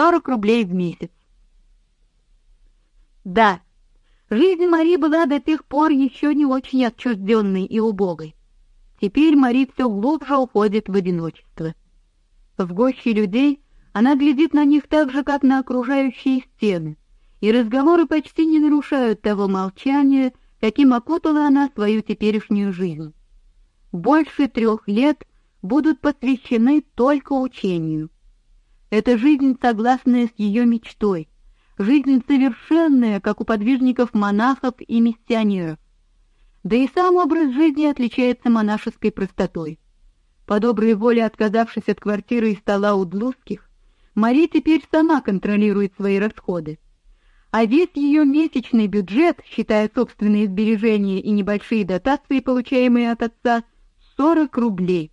40 рублей в месяц. Да, жизнь Мари была до тех пор еще не очень отчужденной и убогой. Теперь Мари все глубже уходит в одиночество. В гуще людей она глядит на них так же, как на окружающие стены, и разговоры почти не нарушают того молчания, каким окутала она свою теперешнюю жизнь. Больше трех лет будут посвящены только учению. Это жизнь, согласная с ее мечтой, жизнь совершенная, как у подвижников-монахов и миссионеров. Да и сам образ жизни отличается монашеской простотой. По доброй воле отказавшись от квартиры и стола у Длузских, Мари теперь сама контролирует свои расходы. А весь ее месячный бюджет, считая собственные сбережения и небольшие дотации, получаемые от отца, 40 рублей.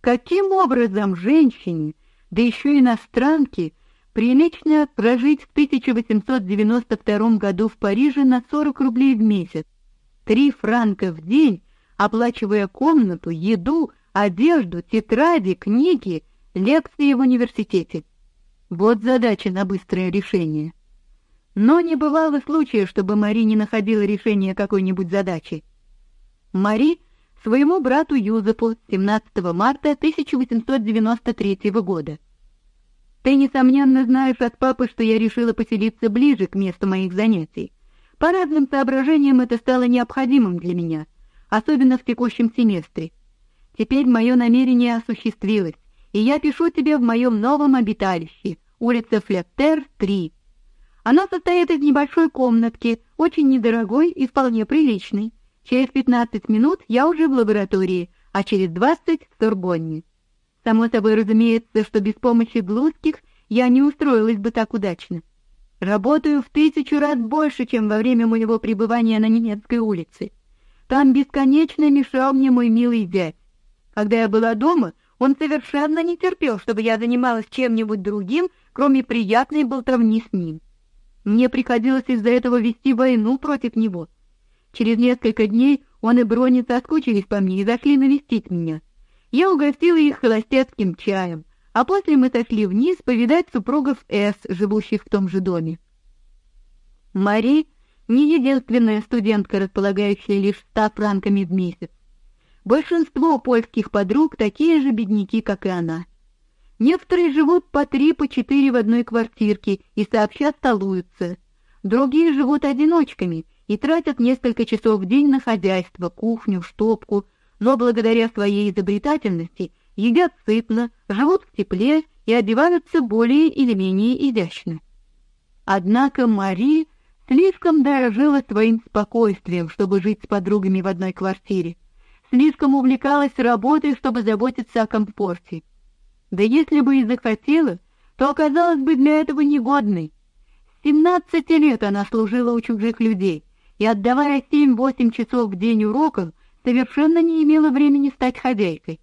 Каким образом женщине, да еще иностранке, прилично прожить в 1892 году в Париже на 40 рублей в месяц, 3 франка в день, оплачивая комнату, еду, одежду, тетради, книги, лекции в университете. Вот задача на быстрое решение. Но не бывало случая, чтобы Мари не находила решения какой-нибудь задачи. Мари своему брату Юзефу 17 марта 1893 года. Ты несомненно знаешь от папы, что я решила поселиться ближе к месту моих занятий. По разным соображениям это стало необходимым для меня, особенно в текущем семестре. Теперь мое намерение осуществилось, и я пишу тебе в моем новом обиталище, улица Флеттер, 3. Оно состоит из небольшой комнатки, очень недорогой и вполне приличной. Через 15 минут я уже в лаборатории, а через 20 в Сорбонне. Само собой разумеется, что без помощи Глузских я не устроилась бы так удачно. Работаю в тысячу раз больше, чем во время моего пребывания на немецкой улице. Там бесконечно мешал мне мой милый зять. Когда я была дома, он совершенно не терпел, чтобы я занималась чем-нибудь другим, кроме приятной болтовни с ним. Мне приходилось из-за этого вести войну против него. Через несколько дней он и Брони соскучились по мне и зашли навестить меня. Я угостила их холостяцким чаем, а после мы сошли вниз повидать супругов С, живущих в том же доме. Мари не единственная студентка, располагающая лишь ста франками в месяц. Большинство польских подруг такие же бедняки, как и она. Некоторые живут по три, по четыре в одной квартирке и сообща столуются. Другие живут одиночками и тратят несколько часов в день на хозяйство, кухню, штопку, но благодаря своей изобретательности едят сытно, живут в тепле и одеваются более или менее изящно. Однако Мари слишком дорожила своим спокойствием, чтобы жить с подругами в одной квартире. Слишком увлекалась работой, чтобы заботиться о комфорте. Да если бы и захотела, то оказалась бы для этого негодной. С 17 лет она служила у чужих людей и, отдавая 7-8 часов в день урокам, совершенно не имела времени стать хозяйкой.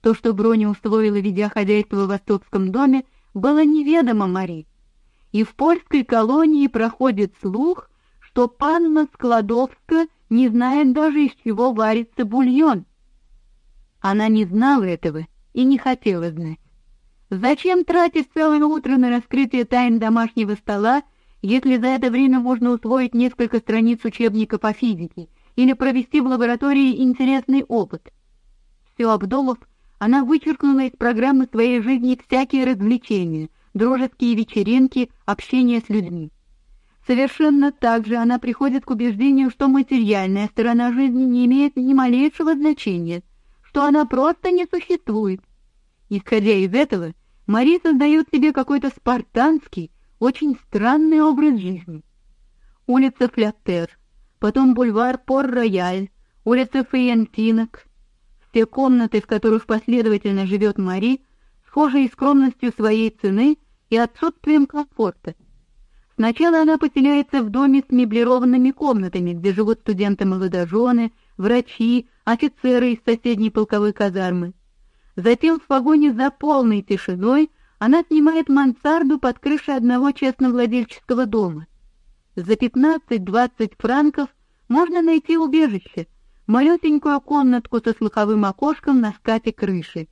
То, что Броня устроила, ведя хозяйство в Востокском доме, было неведомо Мари. И в польской колонии проходит слух, что панна Складовска не знает даже, из чего варится бульон. Она не знала этого и не хотела знать. Зачем тратить целое утро на раскрытие тайн домашнего стола, если за это время можно усвоить несколько страниц учебника по физике или провести в лаборатории интересный опыт? Все обдумав, она вычеркнула из программы своей жизни всякие развлечения, дружеские вечеринки, общение с людьми. Совершенно так же она приходит к убеждению, что материальная сторона жизни не имеет ни малейшего значения, что она просто не существует. Исходя из этого, Мари создает себе какой-то спартанский, очень странный образ жизни. Улица Флаттер, потом бульвар Пор-Рояль, улица Фейентинок, все комнаты, в которых последовательно живет Мари, схожи и скромностью своей цены и отсутствием комфорта. Сначала она поселяется в доме с меблированными комнатами, где живут студенты-молодожены, врачи, офицеры из соседней полковой казармы. Затем в вагоне за полной тишиной она снимает мансарду под крышей одного частновладельческого дома. За 15-20 франков можно найти убежище, малюсенькую комнатку со слуховым окошком на скате крыши.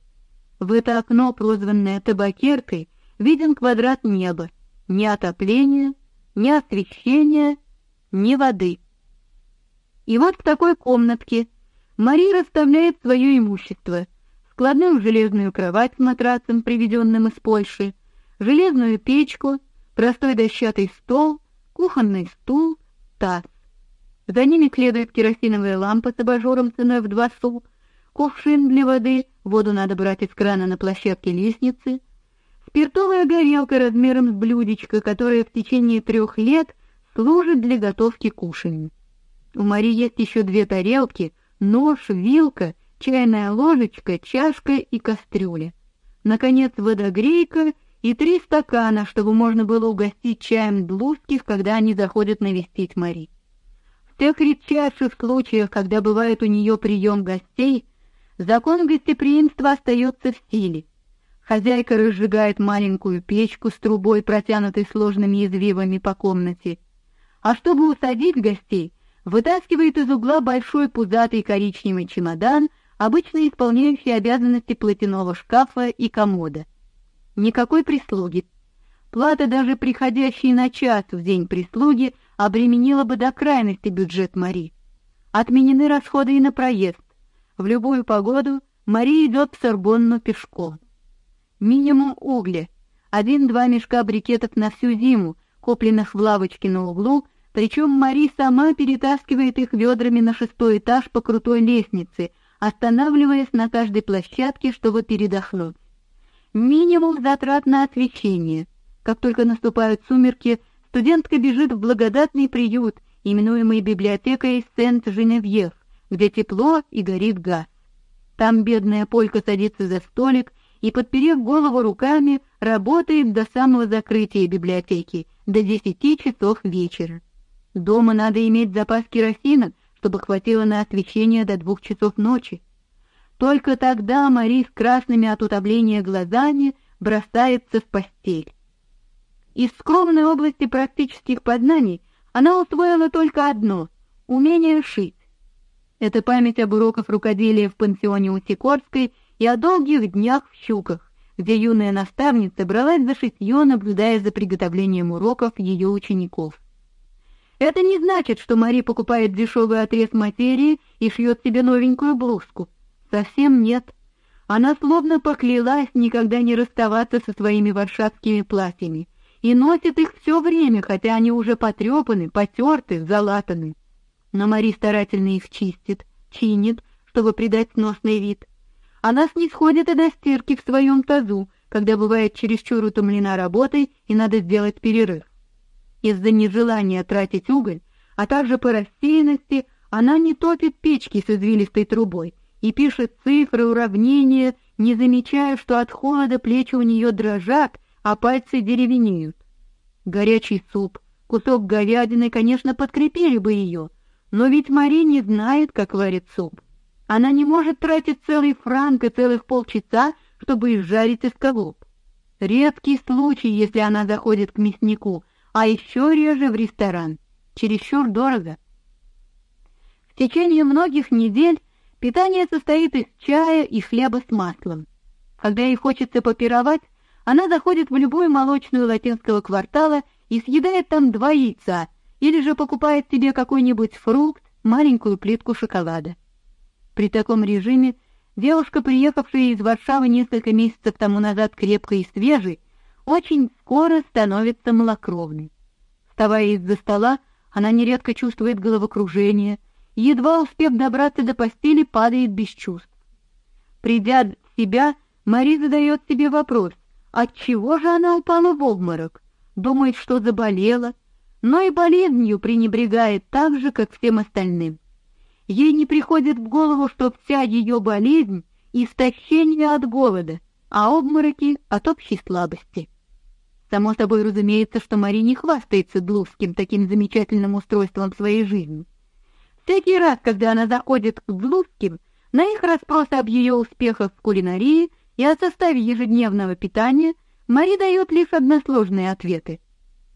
В это окно, прозванное табакеркой, виден квадрат неба, ни отопления, ни освещения, ни воды. И вот в такой комнатке Мари расставляет свое имущество: складную железную кровать с матрацем, привезенным из Польши, железную печку, простой дощатый стол, кухонный стул, таз. За ними следует керосиновая лампа с абажуром ценой в два су, кувшин для воды, воду надо брать из крана на площадке лестницы, спиртовая горелка размером с блюдечко, которая в течение трех лет служит для готовки кушанья. У Мари есть еще две тарелки, нож, вилка, чайная ложечка, чашка и кастрюля. Наконец, водогрейка и три стакана, чтобы можно было угостить чаем Длузских, когда они заходят навестить Мари. В тех редчайших случаях, когда бывает у нее прием гостей, закон гостеприимства остается в силе. Хозяйка разжигает маленькую печку с трубой, протянутой сложными извивами по комнате. А чтобы усадить гостей, вытаскивает из угла большой пузатый коричневый чемодан, обычно исполняющий обязанности платяного шкафа и комода. Никакой прислуги. Плата даже приходящей на час в день прислуги обременила бы до крайности бюджет Мари. Отменены расходы и на проезд. В любую погоду Мари идет в Сорбонну пешком. Минимум угля, один-два мешка брикетов на всю зиму, купленных в лавочке на углу, причем Мари сама перетаскивает их ведрами на шестой этаж по крутой лестнице, останавливаясь на каждой площадке, чтобы передохнуть. Минимум затрат на освещение. Как только наступают сумерки, студентка бежит в благодатный приют, именуемый библиотекой Сент-Женевьев, где тепло и горит газ. Там бедная полька садится за столик и, подперев голову руками, работает до самого закрытия библиотеки, до десяти часов вечера. Дома надо иметь запас керосина, чтобы хватило на освещение до двух часов ночи. Только тогда Мари с красными от утомления глазами бросается в постель. Из скромной области практических познаний она усвоила только одно — умение шить. Это память об уроках рукоделия в пансионе у Сикорской и о долгих днях в Щуках, где юная наставница бралась за шитье, наблюдая за приготовлением уроков ее учеников. Это не значит, что Мари покупает дешевый отрез материи и шьет себе новенькую блузку. Совсем нет. Она словно поклялась никогда не расставаться со своими варшавскими платьями и носит их все время, хотя они уже потрепаны, потерты, залатаны. Но Мари старательно их чистит, чинит, чтобы придать сносный вид. Она снисходит и до стирки в своем тазу, когда бывает чересчур утомлена работой и надо сделать перерыв. Из-за нежелания тратить уголь, а также по рассеянности, она не топит печки с извилистой трубой и пишет цифры, уравнения, не замечая, что от холода плечи у нее дрожат, а пальцы деревенеют. Горячий суп, кусок говядины, конечно, подкрепили бы ее, но ведь Мари не знает, как варит суп. Она не может тратить целый франк и целых полчаса, чтобы изжарить эскалоп. Редкий случай, если она заходит к мяснику, а еще реже в ресторан. Чересчур дорого. В течение многих недель Питание состоит из чая и хлеба с маслом. Когда ей хочется попировать, она заходит в любую молочную латинского квартала и съедает там два яйца, или же покупает себе какой-нибудь фрукт, маленькую плитку шоколада. При таком режиме девушка, приехавшая из Варшавы несколько месяцев тому назад крепкой и свежей, очень скоро становится малокровной. Вставая из-за стола, она нередко чувствует головокружение, едва успев добраться до постели, падает без чувств. Придя в себя, Мари задает себе вопрос: от чего же она упала в обморок? Думает, что заболела, но и болезнью пренебрегает так же, как всем остальным. Ей не приходит в голову, что вся ее болезнь истощение от голода, а обмороки от общей слабости. Само собой разумеется, что Мари не хвастается Длузским таким замечательным устройством своей жизни. Всякий раз, когда она заходит к Блузским, на их расспросы об ее успехах в кулинарии и о составе ежедневного питания, Мари дает лишь односложные ответы.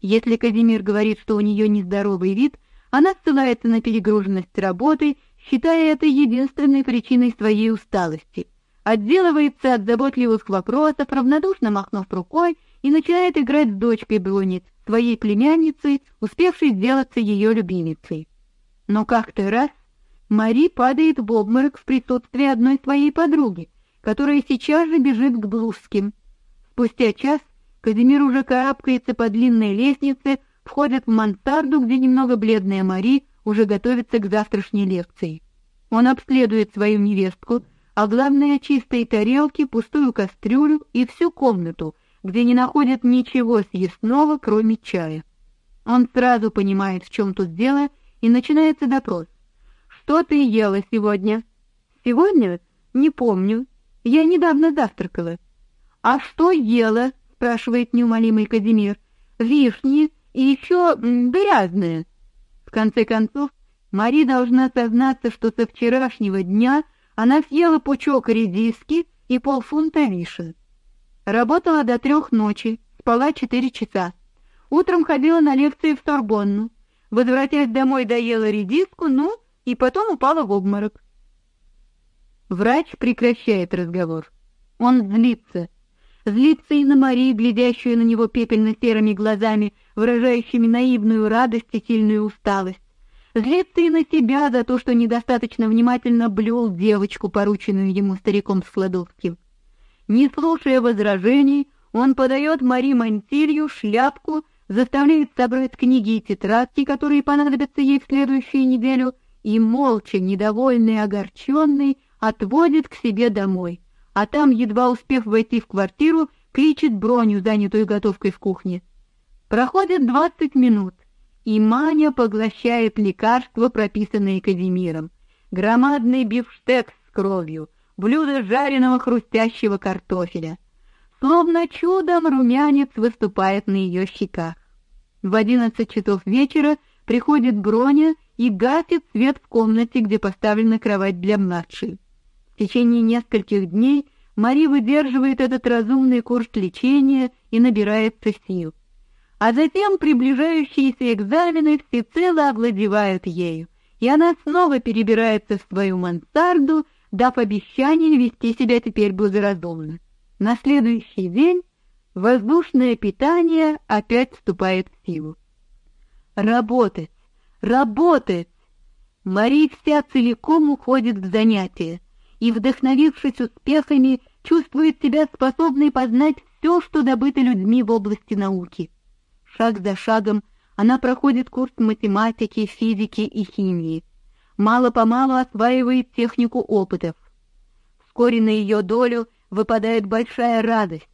Если Казимир говорит, что у нее нездоровый вид, она ссылается на перегруженность работы, считая это единственной причиной своей усталости. Отделывается от заботливых вопросов, равнодушно махнув рукой и начинает играть с дочкой Брони, своей племянницей, успевшей сделаться ее любимицей. Но как-то раз Мари падает в обморок в присутствии одной своей подруги, которая сейчас же бежит к Блузским. Спустя час Казимир уже карабкается по длинной лестнице, входит в мансарду, где немного бледная Мари уже готовится к завтрашней лекции. Он обследует свою невестку, а главное чистые тарелки, пустую кастрюлю и всю комнату, где не находят ничего съестного, кроме чая. Он сразу понимает, в чем тут дело, и начинается допрос. Что ты ела сегодня? Сегодня? Не помню. Я недавно завтракала. А что ела? спрашивает неумолимый Казимир. Вишни и еще грязные. В конце концов, Мари должна сознаться, что со вчерашнего дня она съела пучок редиски и полфунта вишен. Работала до трех ночи, спала четыре часа. Утром ходила на лекции в Сорбонну. Возвратясь домой, доела редиску, ну, и потом упала в обморок. Врач прекращает разговор. Он злится. Злится и на Марию, глядящую на него пепельно-серыми глазами, выражающими наивную радость и сильную усталость. Злится и на себя за то, что недостаточно внимательно блюл девочку, порученную ему стариком Складовским. Не слушая возражений, он подает Мари мантилью, шляпку, заставляет собрать книги и тетрадки, которые понадобятся ей в следующую неделю, и молча, недовольный и огорченный, отводит к себе домой. А там, едва успев войти в квартиру, кричит Броню, занятую готовкой в кухне. Проходит двадцать минут, и Маня поглощает лекарство, прописанное Казимиром. Громадный бифштекс с кровью, блюдо жареного хрустящего картофеля. Словно чудом румянец выступает на ее щеках. В одиннадцать часов вечера приходит Броня и гасит свет в комнате, где поставлена кровать для младшей. В течение нескольких дней Мари выдерживает этот разумный курс лечения и набирается сил. А затем приближающиеся экзамены всецело овладевают ею, и она снова перебирается в свою мансарду, дав обещание вести себя теперь благоразумно. На следующий день воздушное питание опять вступает в силу. Работать, работать! Мари вся целиком уходит в занятия и, вдохновившись успехами, чувствует себя способной познать все, что добыто людьми в области науки. Шаг за шагом она проходит курс математики, физики и химии. Мало-помалу осваивает технику опытов. Вскоре на ее долю выпадает большая радость.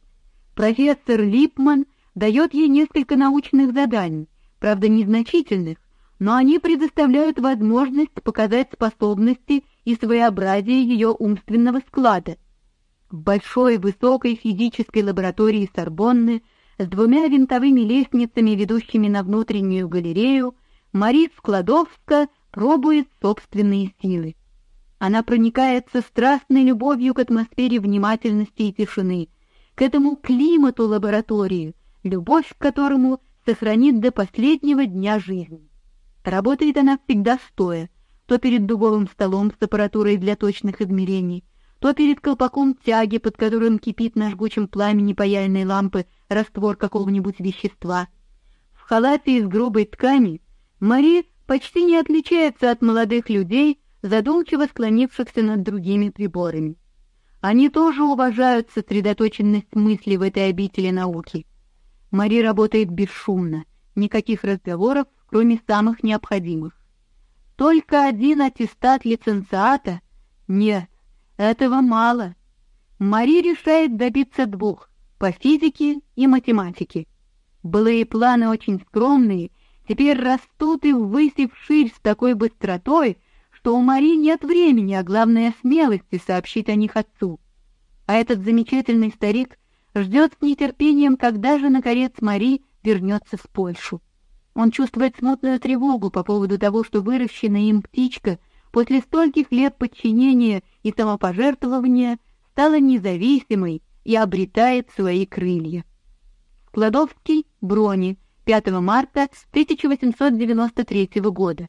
Профессор Липман дает ей несколько научных заданий, правда незначительных, но они предоставляют возможность показать способности и своеобразие ее умственного склада. В большой высокой физической лаборатории Сорбонны с двумя винтовыми лестницами, ведущими на внутреннюю галерею, Мари Складовска пробует собственные силы. Она проникается страстной любовью к атмосфере внимательности и тишины, к этому климату лаборатории, любовь к которому сохранит до последнего дня жизни. Работает она всегда стоя, то перед дуговым столом с аппаратурой для точных измерений, то перед колпаком тяги, под которым кипит на жгучем пламени паяльной лампы раствор какого-нибудь вещества. В халате из грубой ткани Мари почти не отличается от молодых людей, задумчиво склонившихся над другими приборами. Они тоже уважают сосредоточенность мысли в этой обители науки. Мари работает бесшумно, никаких разговоров, кроме самых необходимых. Только один аттестат лицензиата? Нет, этого мало. Мари решает добиться двух по физике и математике. Былые планы очень скромные, теперь растут и ввысь и вширь с такой быстротой, что у Мари нет времени, а главное смелости сообщить о них отцу. А этот замечательный старик ждет с нетерпением, когда же наконец Мари вернется в Польшу. Он чувствует смутную тревогу по поводу того, что выращенная им птичка после стольких лет подчинения и самопожертвования стала независимой и обретает свои крылья. Складовский, Брони, 5 марта 1893 года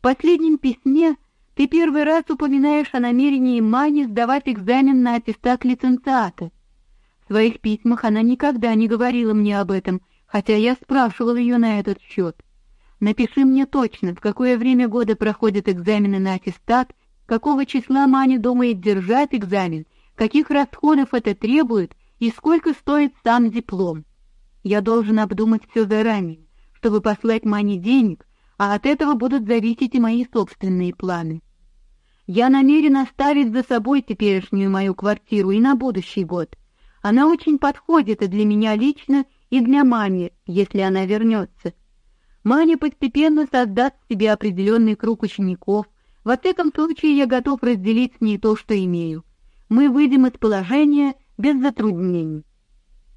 последнем письме ты первый раз упоминаешь о намерении Мани сдавать экзамен на аттестат лицензиата. своих письмах она никогда не говорила мне об этом, хотя я спрашивал ее на этот счет. Напиши мне точно, в какое время года проходят экзамены на аттестат, какого числа Маня думает держать экзамен, каких расходов это требует и сколько стоит сам диплом. Я должен обдумать все заранее, чтобы послать Мане денег, а от этого будут зависеть и мои собственные планы. Я намерен оставить за собой теперешнюю мою квартиру и на будущий год. Она очень подходит и для меня лично, и для Мани, если она вернется. Маня постепенно создаст себе определенный круг учеников. Во всяком случае, я готов разделить с ней то, что имею. Мы выйдем из положения без затруднений.